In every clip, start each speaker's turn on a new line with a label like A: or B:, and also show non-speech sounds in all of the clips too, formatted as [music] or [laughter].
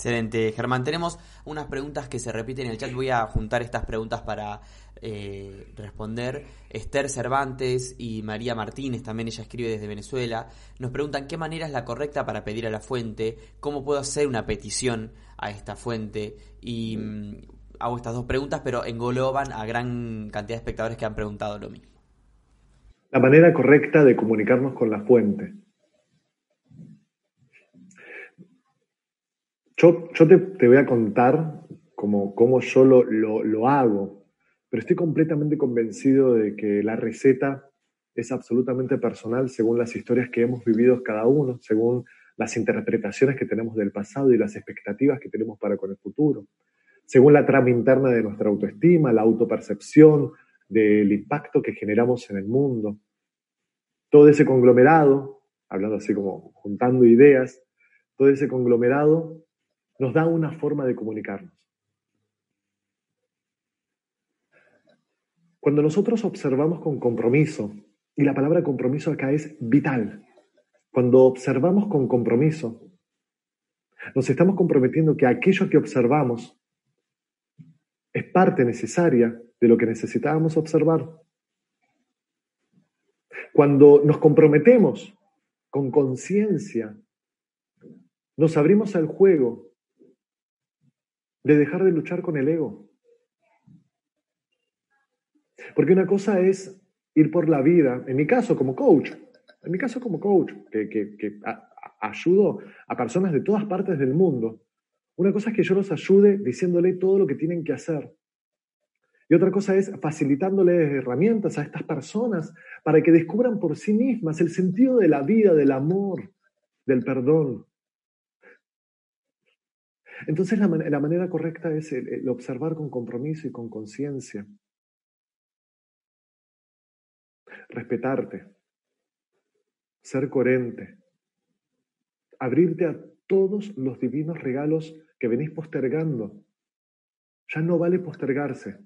A: Excelente, Germán. Tenemos unas preguntas que se repiten en el chat. Voy a juntar estas preguntas para eh, responder. Esther Cervantes y María Martínez, también ella escribe desde Venezuela, nos preguntan qué manera es la correcta para pedir a la fuente, cómo puedo hacer una petición a esta fuente. Y mm, hago estas dos preguntas, pero engloban a gran cantidad de espectadores que han preguntado lo mismo.
B: La manera correcta de comunicarnos con la fuente. Yo, te, voy a contar cómo, yo lo, hago, pero estoy completamente convencido de que la receta es absolutamente personal según las historias que hemos vivido cada uno, según las interpretaciones que tenemos del pasado y las expectativas que tenemos para con el futuro, según la trama interna de nuestra autoestima, la autopercepción, del impacto que generamos en el mundo. Todo ese conglomerado, hablando así como juntando ideas, todo ese conglomerado nos da una forma de comunicarnos. Cuando nosotros observamos con compromiso, y la palabra compromiso acá es vital, cuando observamos con compromiso, nos estamos comprometiendo que aquello que observamos es parte necesaria de lo que necesitábamos observar. Cuando nos comprometemos con conciencia, nos abrimos al juego de dejar de luchar con el ego. Porque una cosa es ir por la vida, en mi caso como coach, en mi caso como coach, que, ayudo a personas de todas partes del mundo. Una cosa es que yo los ayude diciéndole todo lo que tienen que hacer. Y otra cosa es facilitándoles herramientas a estas personas para que descubran por sí mismas el sentido de la vida, del amor, del perdón. Entonces la, manera correcta es el, observar con compromiso y con conciencia. Respetarte, ser coherente, abrirte a todos los divinos regalos que venís postergando. Ya no vale postergarse.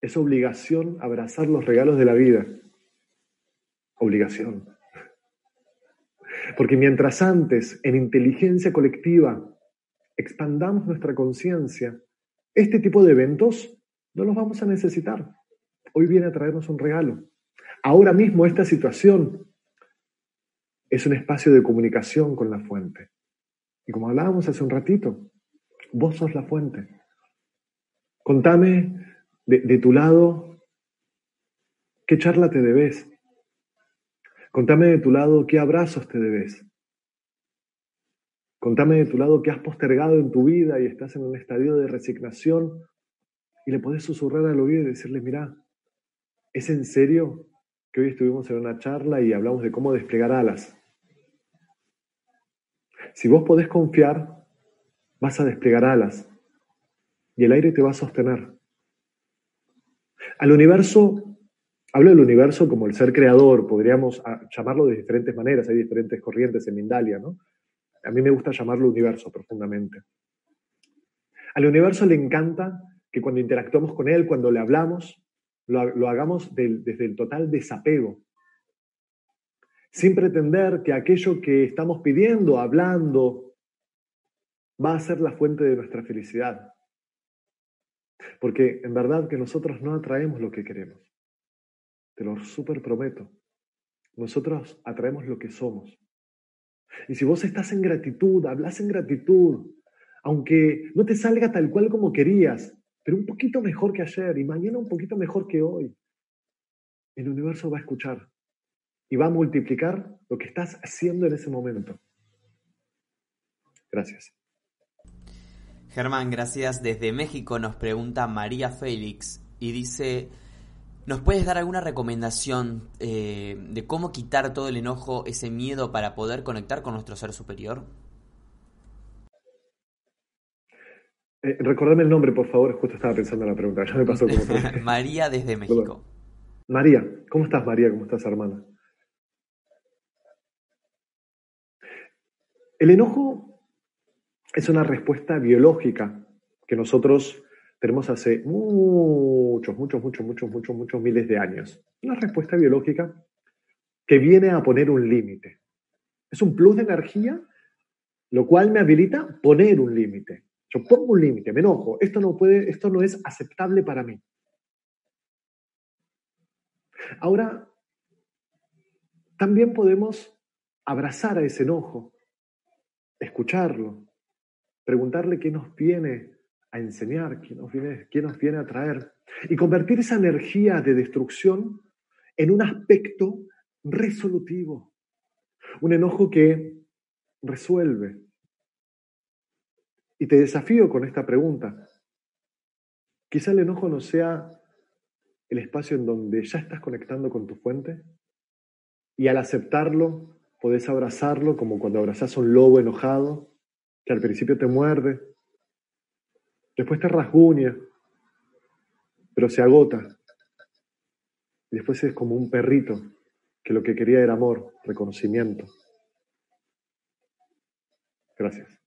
B: Es obligación abrazar los regalos de la vida. Obligación. Porque mientras antes, en inteligencia colectiva, expandamos nuestra conciencia, este tipo de eventos no los vamos a necesitar. Hoy viene a traernos un regalo. Ahora mismo esta situación es un espacio de comunicación con la fuente. Y como hablábamos hace un ratito, vos sos la fuente. Contame de, de tu lado qué charla te debes, Contame de tu lado qué abrazos te debes. Contame de tu lado qué has postergado en tu vida y estás en un estadio de resignación y le podés susurrar al oído y decirle, mira, ¿es en serio que hoy estuvimos en una charla y hablamos de cómo desplegar alas? Si vos podés confiar, vas a desplegar alas y el aire te va a sostener. Al universo Hablo del universo como el ser creador, podríamos ah, llamarlo de diferentes maneras, hay diferentes corrientes en Mindalia, ¿no? A mí me gusta llamarlo universo profundamente. Al universo le encanta que cuando interactuamos con él, cuando le hablamos, lo, hagamos desde el total desapego, sin pretender que aquello que estamos pidiendo, hablando, va a ser la fuente de nuestra felicidad. Porque en verdad que nosotros no atraemos lo que queremos. Te lo súper prometo. Nosotros atraemos lo que somos. Y si vos estás en gratitud, hablas en gratitud, aunque no te salga tal cual como querías, pero un poquito mejor que ayer y mañana un poquito mejor que hoy, el universo va a escuchar y va a multiplicar lo que estás haciendo en ese momento. Gracias.
A: Germán, gracias. Desde México nos pregunta María Félix y dice, ¿Nos puedes dar alguna recomendación eh, de cómo quitar todo el enojo, ese miedo para poder conectar con nuestro ser superior?
B: Eh, recordame el nombre, por favor. Justo estaba pensando en la pregunta. Ya me pasó como [laughs]
A: María desde México.
B: María, ¿cómo estás, María? ¿Cómo estás, hermana? El enojo es una respuesta biológica que nosotros tenemos hace muchos, muchos, muchos, muchos, muchos, muchos miles de años. Una respuesta biológica que viene a poner un límite. Es un plus de energía lo cual me habilita poner un límite. Yo pongo un límite, me enojo, esto no puede, esto no es aceptable para mí. Ahora, también podemos abrazar a ese enojo, escucharlo, preguntarle qué nos viene a enseñar, qué nos viene, qué nos viene a traer, y convertir esa energía de destrucción en un aspecto resolutivo, un enojo que resuelve. Y te desafío con esta pregunta. Quizá el enojo no sea el espacio en donde ya estás conectando con tu fuente y al aceptarlo podés abrazarlo como cuando abrazás a un lobo enojado que al principio te muerde, después te rasguña, pero se agota. Y después es como un perrito que lo que quería era amor, reconocimiento. Gracias.